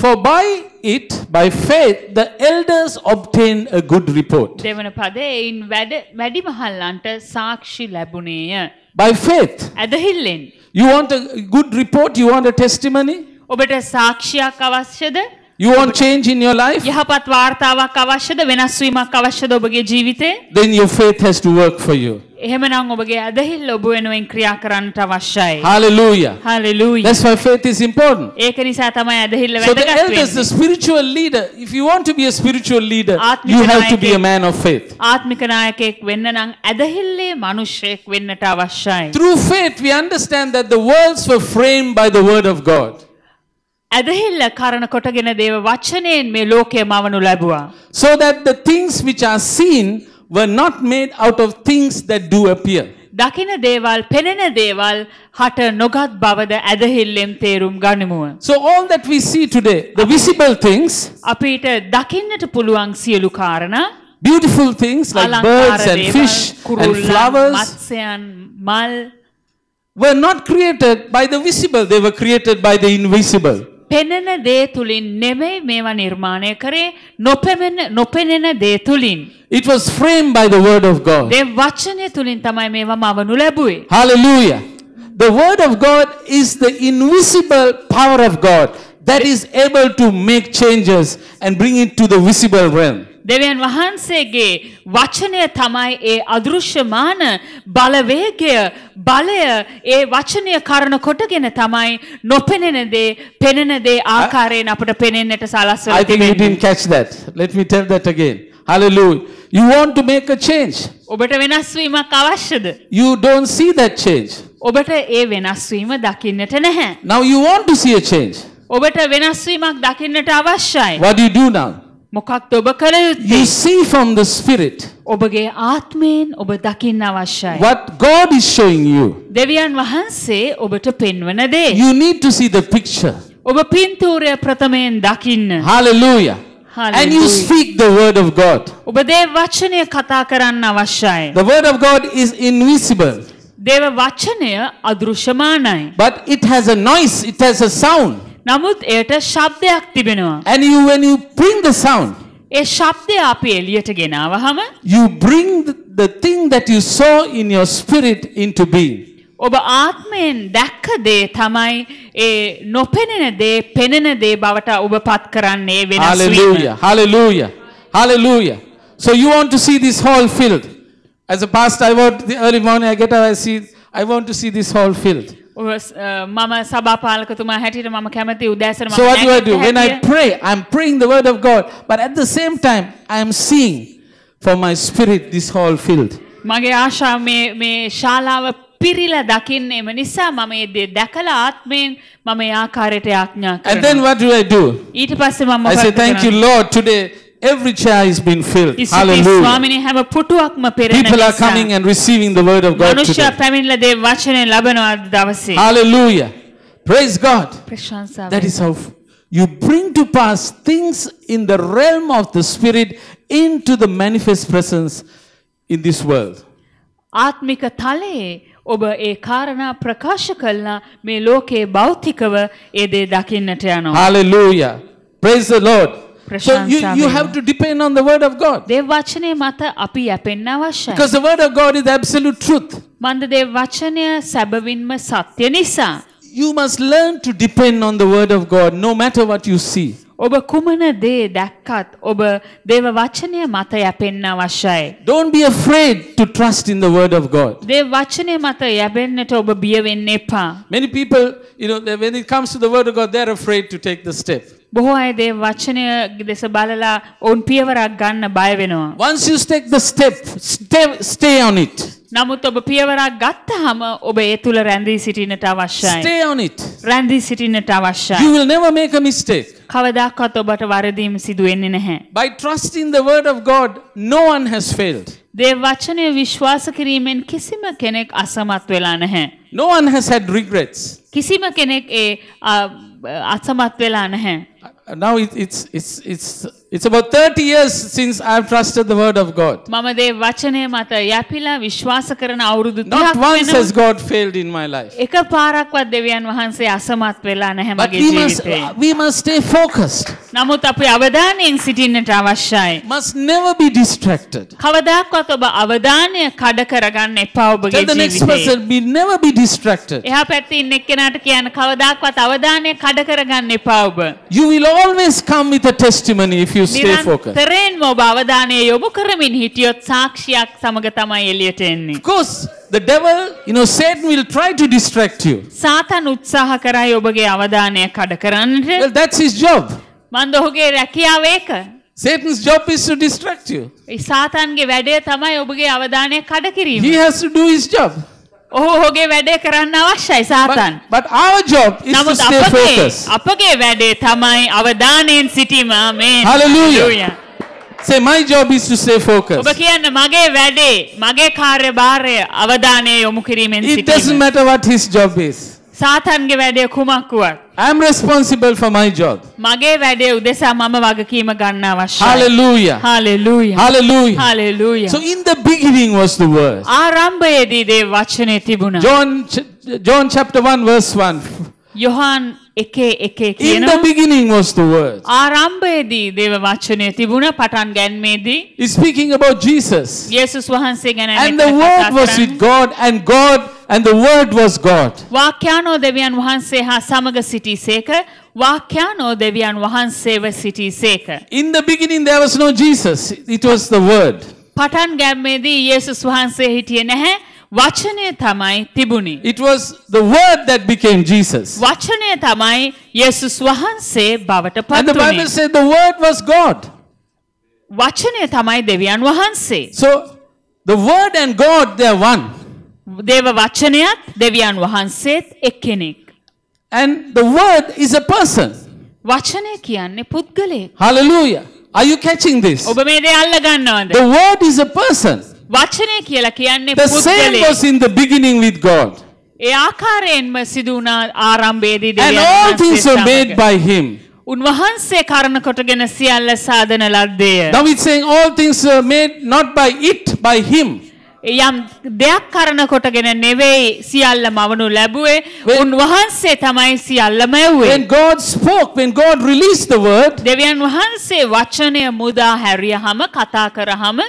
For by it, by faith, the elders obtained a good report. දෙවන පදේ එයින් වැඩ වැඩිමහල්ලන්ට සාක්ෂි ලැබුණේය. By faith. ඇදහිල්ලෙන් You want a good report? You want a testimony? ඔබට සාක්ෂියක් අවශ්‍යද? You want change in your life? යහපත් වාර්තාවක් අවශ්‍යද? වෙනස් වීමක් අවශ්‍යද ඔබගේ ජීවිතේ? Then your faith has to work for you. එහෙමනම් ඔබගේ ඇදහිල්ල ඔබ වෙනුවෙන් ක්‍රියා කරන්නට අවශ්‍යයි. Hallelujah. Hallelujah. That's why faith is important. ඒක නිසා තමයි ඇදහිල්ල So the වැදගත් elders, the වෙන්නේ. spiritual leader, if you want to be a spiritual leader, ආත්මික you have to be a නායකයෙක්. man of faith. ආත්මික නායකයෙක් වෙන්න නම් ඇදහිල්ලේ මිනිසෙක් වෙන්නට අවශ්‍යයි. Through faith, we understand that the worlds were framed by the word of God. ඇදහිල්ල කරන කොටගෙන දේව වචනයෙන් මේ ලෝකය මවනු ලැබුවා. So that the things which are seen were not made out of things that do appear. දකින දේවල් පෙනෙන දේවල් හට නොගත් බවද ඇදහිල්ලෙම් තේරුම් ගනිමුව. So all that we see today, the visible things, අපිට දකින්නට පුළුවන් සියලු කාරණා beautiful things like අලංකාර birds and දේවල්, fish and කුරුල්ලන්, flowers, මත්ස්‍යයන් මල් were not created by the visible, they were created by the invisible. පෙනෙන දේ තුලින් නෙමෙයි මේවා නිර්මාණය කරේ නොපෙමෙන නොපෙනෙන දේ තුලින්. It was framed by the word of God. දේ වචනය තුලින් තමයි මේවා මවනු ලැබුවේ. Hallelujah. The word of God is the invisible power of God that is able to make changes and bring it to the visible realm. දෙවියන් වහන්සේගේ වචනය තමයි ඒ අදෘශ්‍යමාන බලවේගය බලය ඒ වචනය කරන කොටගෙන තමයි නොපෙනෙන දේ පෙනෙන දේ ආකාරයෙන් අපට පෙනෙන්නට සලස්වල I think you didn't catch that. Let me tell that again. Hallelujah. You want to make a change. ඔබට වෙනස් වීමක් අවශ්‍යද? You don't see that change. ඔබට ඒ වෙනස් වීම දකින්නට නැහැ. Now you want to see a change. ඔබට වෙනස් වීමක් දකින්නට අවශ්‍යයි. What do you do now? මොකක්ද ඔබ කළ යුත්තේ? You see from the Spirit ඔබගේ ආත්මයෙන් ඔබ දකින්න අවශ්‍යයි. what God is showing you. දෙවියන් වහන්සේ ඔබට පෙන්වන දේ. You need to see the picture. ඔබ පින්තූරය ප්‍රථමයෙන් දකින්න. Hallelujah. And you Hallelujah. speak the word of God. ඔබ දේ වචනය කතා කරන්න අවශ්‍යයි. The word of God is invisible, දේව වචනය අදෘශ්‍යමානයි. but it has a noise, it has a sound. නමුත් එයට ශබ්දයක් තිබෙනවා. And you when you bring the sound, ඒ ශබ්දය අපි එළියට ගෙනාවහම you bring the, the thing that you saw in your spirit into being. ඔබ ආත්මයෙන් දැක්ක දේ තමයි ඒ නොපෙනෙන දේ පෙනෙන දේ බවට ඔබ පත් කරන්නේ වෙනස් Hallelujah. වීම. Hallelujah. Hallelujah. So you want to see this whole field. As a pastor, I want the early morning I get up, I see I want to see this whole field. මම සභාපාලකතුමා හැටියට මම කැමති උදෑසන So what do I do? When I pray, I'm praying the word of God, but at the same time, I am seeing for my spirit this whole field. මගේ ආශා මේ මේ ශාලාව පිරිලා දකින්නේම නිසා මම ඒ දේ දැකලා ආත්මයෙන් මම ඒ ආකාරයට යාඥා And then කරනවා. what do I do? ඊට පස්සේ මම I say, Thank you? Lord. Today, every chair is being filled. ඉස්තුතියි Hallelujah. ස්වාමිනී හැම පුටුවක්ම පෙරෙන People are නිසා. coming and receiving the word of God මනුෂ්‍ය today. පැමිණිලා දේ වචනය ලබනවා අද දවසේ. Hallelujah. Praise God. ප්‍රශංසාව. That is how f- you bring to pass things in the realm of the spirit into the manifest presence in this world. ආත්මික තලයේ ඔබ ඒ කාරණා ප්‍රකාශ කළා මේ ලෝකයේ භෞතිකව ඒ දේ දකින්නට යනවා. Hallelujah. Praise the Lord. So you, Prashansa you වේවා. have to depend on the word of God. දේව වචනය මත අපි යැපෙන්න අවශ්‍යයි. Because the word of God is absolute truth. මන්ද දේව වචනය සැබවින්ම සත්‍ය නිසා. You must learn to depend on the word of God no matter what you see. ඔබ කුමන දේ දැක්කත් ඔබ දේව වචනය මත යැපෙන්න අවශ්‍යයි. Don't be afraid to trust in the word of God. දේව වචනය මත යැබෙන්නට ඔබ බිය වෙන්න එපා. Many people, you know, they- when it comes to the word of God, they're afraid to take the step. බොහෝ අය දේව වචනය දෙස බලලා ඔවුන් පියවරක් ගන්න බය වෙනවා. Once you take the step, stay, stay on it. නමුත් ඔබ පියවරක් ගත්තහම ඔබ ඒ තුළ රැඳී සිටින්නට අවශ්‍යයි. Stay on it. රැඳී සිටින්නට අවශ්‍යයි. You will never make a mistake. කවදක්වත් ඔබට වරදීම සිදු වෙන්නේ නැහැ. By trusting the word of God, no one has failed. දේව වචනය විශ්වාස කිරීමෙන් කිසිම කෙනෙක් අසමත් වෙලා නැහැ. No one has had regrets. කිසිම කෙනෙක් ඒ අසමත් වෙලා නැහැ. Uh, now it, it's it's it's it's about 30 years since i have trusted the word of god. not once has god failed in my life. ಏಕ ಪಾರಕ್ವ ದೇವ್ಯಾನ್ we must stay focused. must never be distracted. ಕವದಾಕ್ವ the next person be never be distracted. you You will always come with a testimony if you stay focused. නිරන්තරයෙන්ම ඔබ අවධානය යොමු කරමින් හිටියොත් සාක්ෂියක් සමග තමයි එළියට එන්නේ. Of course, the devil, you know, Satan will try to distract you. සාතන් උත්සාහ කරයි ඔබගේ අවධානය කඩ කරන්නට. Well, that's his job. මන්ද ඔහුගේ රැකියාව ඒක. Satan's job is to distract you. ඒ සාතන්ගේ වැඩය තමයි ඔබගේ අවධානය කඩ කිරීම. He has to do his job. ඔහු ඔහුගේ වැඩය කරන්න අවශ්‍යයි සාතන්. But, our job is to stay focused. අපගේ වැඩේ තමයි අවධානයෙන් සිටීම ආමේන්. Hallelujah. Say, my job is to stay ඔබ focused. කියන්න මගේ වැඩේ මගේ කාර්යභාරය අවධානය යොමු කිරීමෙන් It doesn't සිටීම. matter what his job is. සාතන්ගේ වැඩය කුමක් වුවත්. I'm responsible for my job. මගේ වැඩේ උදෙසා මම වගකීම ගන්න අවශ්‍යයි. Hallelujah. Hallelujah. Hallelujah. Hallelujah. So in the beginning was the word. ආරම්භයේදී දේ වචනේ තිබුණා. John, ch- John chapter 1 verse 1. Yohan එකේ එකේ In the කියනවා. beginning was the word. ආරම්භයේදී දේව වචනය තිබුණ පටන් ගැන්මේදී He's speaking about Jesus. යේසුස් වහන්සේ ගැන And the මෙතන word කතා was කරන්නේ. with God and God and the word was God. වාක්‍යානෝ දෙවියන් වහන්සේ හා සමග සිටීසේක වාක්‍යානෝ දෙවියන් වහන්සේව සිටීසේක. In the beginning there was no Jesus. It was the word. පටන් ගැම්මේදී යේසුස් වහන්සේ හිටිය නැහැ වචනය තමයි තිබුණි. It was the word that became Jesus. වචනය තමයි යේසුස් වහන්සේ බවට And the Bible පත්වනේ. said the word was God. වචනය තමයි දෙවියන් වහන්සේ. So the word and God they are one. දේව වචනයත් දෙවියන් වහන්සේත් එක්කෙනෙක්. And the word is a person. වචනය කියන්නේ පුද්ගලයෙක්. Hallelujah. Are you catching this? ඔබ මේ දේ අල්ල ගන්නවද? The word is a person. වචනය කියලා කියන්නේ The same පුද්ගලයෙක්. was in the beginning with God. ඒ ආකාරයෙන්ම සිදු වුණ ආරම්භයේදී And දෙවියන් all වහන්සේ things were made by him. උන්වහන්සේ කරන කොටගෙන සියල්ල සාධන ලද්දේය. Now it's saying all things were made not by it, by him. යම් දෙයක් කරන කොටගෙන නෙවෙයි සියල්ල මවනු ලැබුවේ උන්වහන්සේ තමයි සියල්ලම ඇව්වේ. When God spoke, when God released the word, දෙවියන් වහන්සේ වචනය මුදා හැරියහම කතා කරහම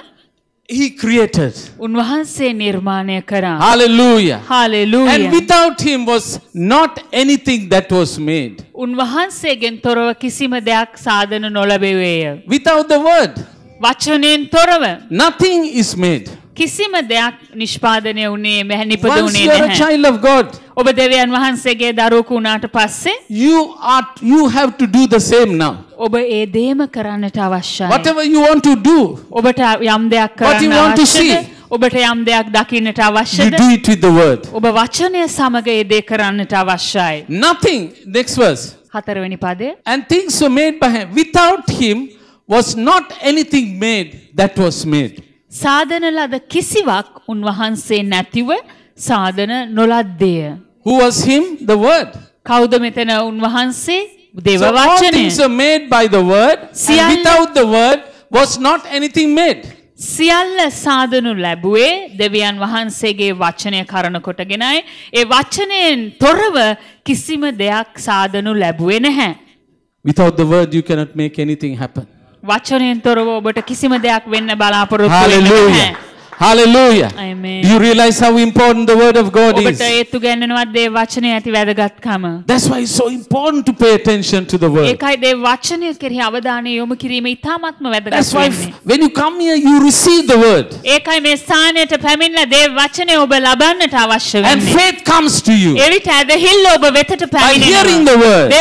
he created. උන්වහන්සේ නිර්මාණය කරා. Hallelujah. And හාලෙලූය. without him was not anything that was made. උන්වහන්සේගෙන් තොරව කිසිම දෙයක් සාධන නොලබෙවේය. Without the word, වචනයෙන් තොරව nothing is made. කිසිම දෙයක් නිෂ්පාදනය වනේ මෙහැ නිපද Once වනේ you are a නැහැ. child of God, ඔබ දෙවියන් වහන්සේගේ දරුවකු වුණාට පස්සේ you are you have to do the same now. ඔබ ඒ දේම කරන්නට අවශ්‍යයි. Whatever you want to do, ඔබට යම් දෙයක් What you කරන්න want to අවශ්‍යද? see. ඔබට යම් දෙයක් දකින්නට you අවශ්‍යද? do it with the word. ඔබ වචනය සමග ඒ දේ කරන්නට අවශ්‍යයි. Nothing. Next verse. හතරවෙනි පදය. And things were made by him. Without him was not anything made that was made. සාධන ලද කිසිවක් උන්වහන්සේ නැතිව සාධන නොලද්දේය. Who was him? The word. කෞද මෙතන උන්වහන්සේ දේව So all වචනය. things are made by the word, and without the word was not anything made. සියල්ල සාධනු ලැබුවේ දෙවියන් වහන්සේගේ වචනය කරන කොටගෙනයි. ඒ වචනයෙන් තොරව කිසිම දෙයක් සාධනු ලැබුවේ නැහැ. Without the word, you cannot make anything happen. වචනයෙන් තොරව ඔබට කිසිම දෙයක් වෙන්න බලාපොරොත්තු වෙන්න. නැහැ. Hallelujah. Amen. Do you realize how important the word of God is? That's why it's so important to pay attention to the word. That's why when you come here, you receive the word. And faith comes to you. By hearing the word.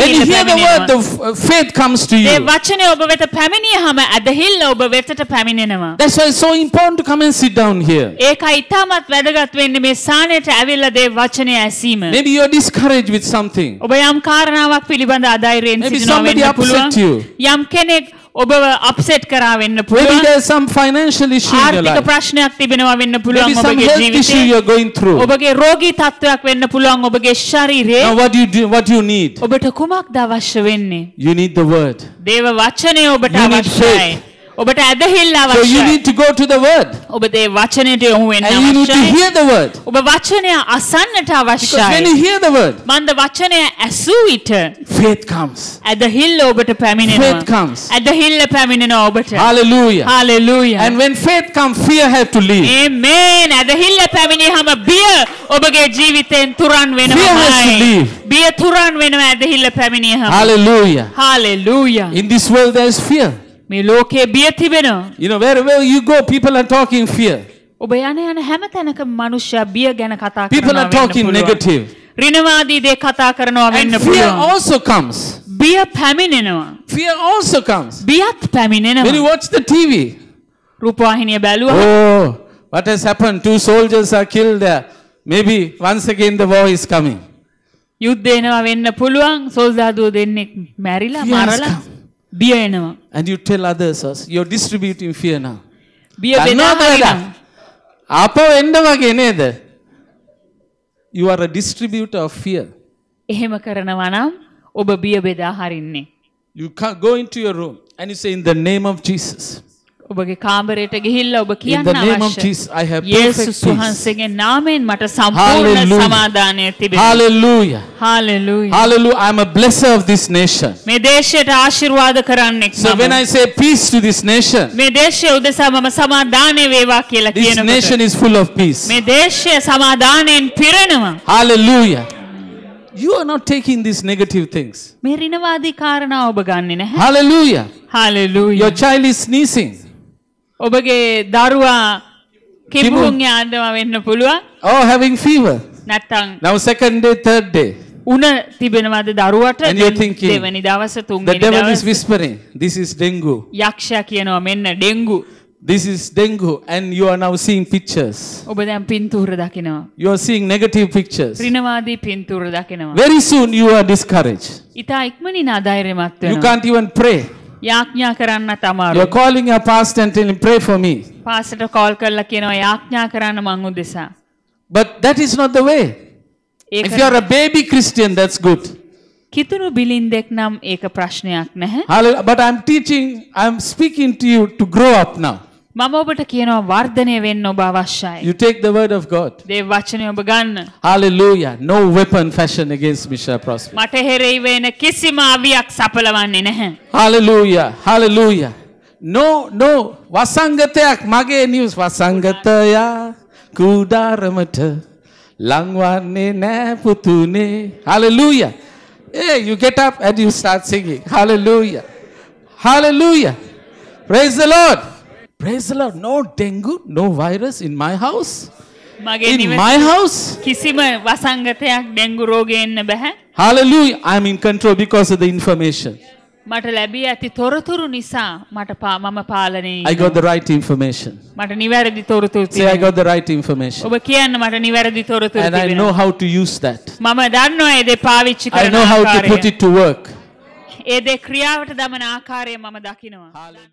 When you hear the word, the uh, faith comes to you. That's why it's so important to come and sit down here. ඒකයි ඉතාමත් වැදගත් වෙන්නේ මේ ස්ථානයට ඇවිල්ලා දේ වචනය ඇසීම. Maybe you're discouraged with something. ඔබ යම් කාරණාවක් පිළිබඳ අධෛර්යයෙන් Maybe සිටිනවා somebody වෙන්න upset පුළුවන්. you. යම් කෙනෙක් ඔබව අප්සෙට් කරා වෙන්න Maybe පුළුවන්. there's some financial issue in your ආර්ථික life. ප්‍රශ්නයක් තිබෙනවා වෙන්න පුළුවන් Maybe some ඔබගේ health issue ජීවිතේ. you're going through. ඔබගේ රෝගී තත්ත්වයක් වෙන්න පුළුවන් ඔබගේ ශරීරයේ. Now what do you do? What do you need? ඔබට කුමක්ද අවශ්‍ය වෙන්නේ? You need the word. දේව වචනය ඔබට You need අවශ්‍යයි. faith. ඔබට ඇදහිල්ල So you අවශ්‍යයි. need to go to the word. ඔබ දේ වචනයට යොමු වෙන්න And you need to අවශ්‍යයි. hear the word. ඔබ වචනය අසන්නට Because when අවශ්‍යයි. you hear the word, මන්ද වචනය ඇසූ විට faith comes. ඇදහිල්ල ඔබට Faith පැමිණෙනවා. comes. ඇදහිල්ල පැමිණෙනවා ඔබට. Hallelujah. Hallelujah. And when faith comes, fear have to leave. Amen. ඇදහිල්ල පැමිණියහම බිය ඔබගේ ජීවිතයෙන් තුරන් Fear has to වෙනවා. leave. බිය තුරන් වෙනවා ඇදහිල්ල පැමිණියහම. Hallelujah. Hallelujah. In this world, there is fear. මේ ලෝකයේ බිය තිබෙනවා. You know, wherever you go, people are talking fear. ඔබ යන යන හැම තැනක මනුෂ්‍යයා බිය ගැන කතා People කරනවා are වෙන්න talking පුළුවන්. negative. ඍණවාදී දේ කතා කරනවා වෙන්න And fear පුළුවන්. also comes. බිය පැමිණෙනවා. Fear also comes. බියත් When you පැමිණෙනවා. watch the TV, රූපවාහිනිය බැලුවා. oh, what has happened? Two soldiers are killed there. Maybe once again the war is coming. යුද්ධේනවා වෙන්න පුළුවන්. සොල්දාදුව දෙන්නෙක් මැරිලා මරලා. බිය එනවා. And you tell others, us, you're distributing fear now. බිය බෙදා දන්නවද හරිනවා. එදා? ආපහු එන්න වගේ නේද? You are a distributor of fear. එහෙම කරනවා නම් ඔබ බිය බෙදා හරින්නේ. You can't go into your room and you say, In the name of Jesus, ඔබගේ කාමරයට ගිහිල්ලා ඔබ in කියන්න the name of අවශ්‍ය. Jesus, I have perfect යේසුස් peace. වහන්සේගේ නාමයෙන් මට සම්පූර්ණ Hallelujah. සමාදානය තිබෙනවා. Hallelujah. Hallelujah. Hallelujah. I'm a blesser of this nation. මේ දේශයට ආශිර්වාද කරන්නෙක් So when මම. I say peace to this nation, මේ දේශය උදෙසා මම සමාදානය වේවා කියලා this nation කියනකොට is full of peace. මේ දේශය සමාදානයෙන් පිරෙනවා. Hallelujah. You are not taking these negative things. මේ ඍණවාදී කාරණා ඔබ ගන්නෙ නැහැ. Hallelujah. Hallelujah. Your child is sneezing. ඔබගේ දරුවා කිඹුන් යාදවා වෙන්න පුළුවන්. Oh, having fever. නැත්තම් Now, second day, third day. උණ තිබෙනවද දරුවට And you're දෙ- thinking, දෙවැනි දවස The තුන්වෙනි devil is දවස whispering, This is dengue. යක්ෂයා කියනවා මෙන්න dengue. This is dengue. And you are now seeing pictures. ඔබ දැන් පින්තූර දකිනවා. You are seeing negative pictures. ඍණවාදී පින්තූර දකිනවා. Very soon you are discouraged. ඉතා ඉක්මනින් අධෛර්යමත් You වෙනවා. can't even pray. යාඥා කරන්නත් You're අමාරුයි. calling your pastor and telling, Pray for me. පාසට call කරලා කියනවා යාඥා කරන්න මං උදෙසා. But that is not the way. ඒක If you're a baby Christian, that's good. කිතුණු බිලින්දෙක් නම් ඒක ප්‍රශ්නයක් නැහැ. Hallelujah. But I'm teaching, I'm speaking to you to grow up now. මම ඔබට කියනවා වර්ධනය වෙන්න ඔබ අවශ්‍යයි. You take the word of God. දේ වචනය ඔබ ගන්න. Hallelujah. No weapon fashioned against me shall prosper. මට හෙරෙයි වෙන කිසිම අවියක් සපලවන්නේ නැහැ. Hallelujah. Hallelujah. No, no. වසංගතයක් මගේ නිවස් වසංගතයා කුඩාරමට ලංවන්නේ නෑ පුතුනේ. Hallelujah. Hey, you get up and you start singing. Hallelujah. Hallelujah. Praise the Lord. Praise the Lord. No dengue, no virus in my house. මගේ In නිවස my house. කිසිම වසංගතයක් dengue රෝගය එන්න බැහැ. Hallelujah. I'm in control because of the information. මට ලැබී ඇති තොරතුරු නිසා මට පා මම පාලනය I got the right information. මට නිවැරදි තොරතුරු Say, I තිබෙනවා. got the right information. ඔබ කියන්න මට නිවැරදි තොරතුරු And I know තිබෙනවා. how to use that. මම දන්නවා ඒ දේ පාවිච්චි I කරන know how to ආකාරය. put it to work. ඒ දේ ක්‍රියාවට දමන ආකාරය මම දකිනවා. Hallelujah.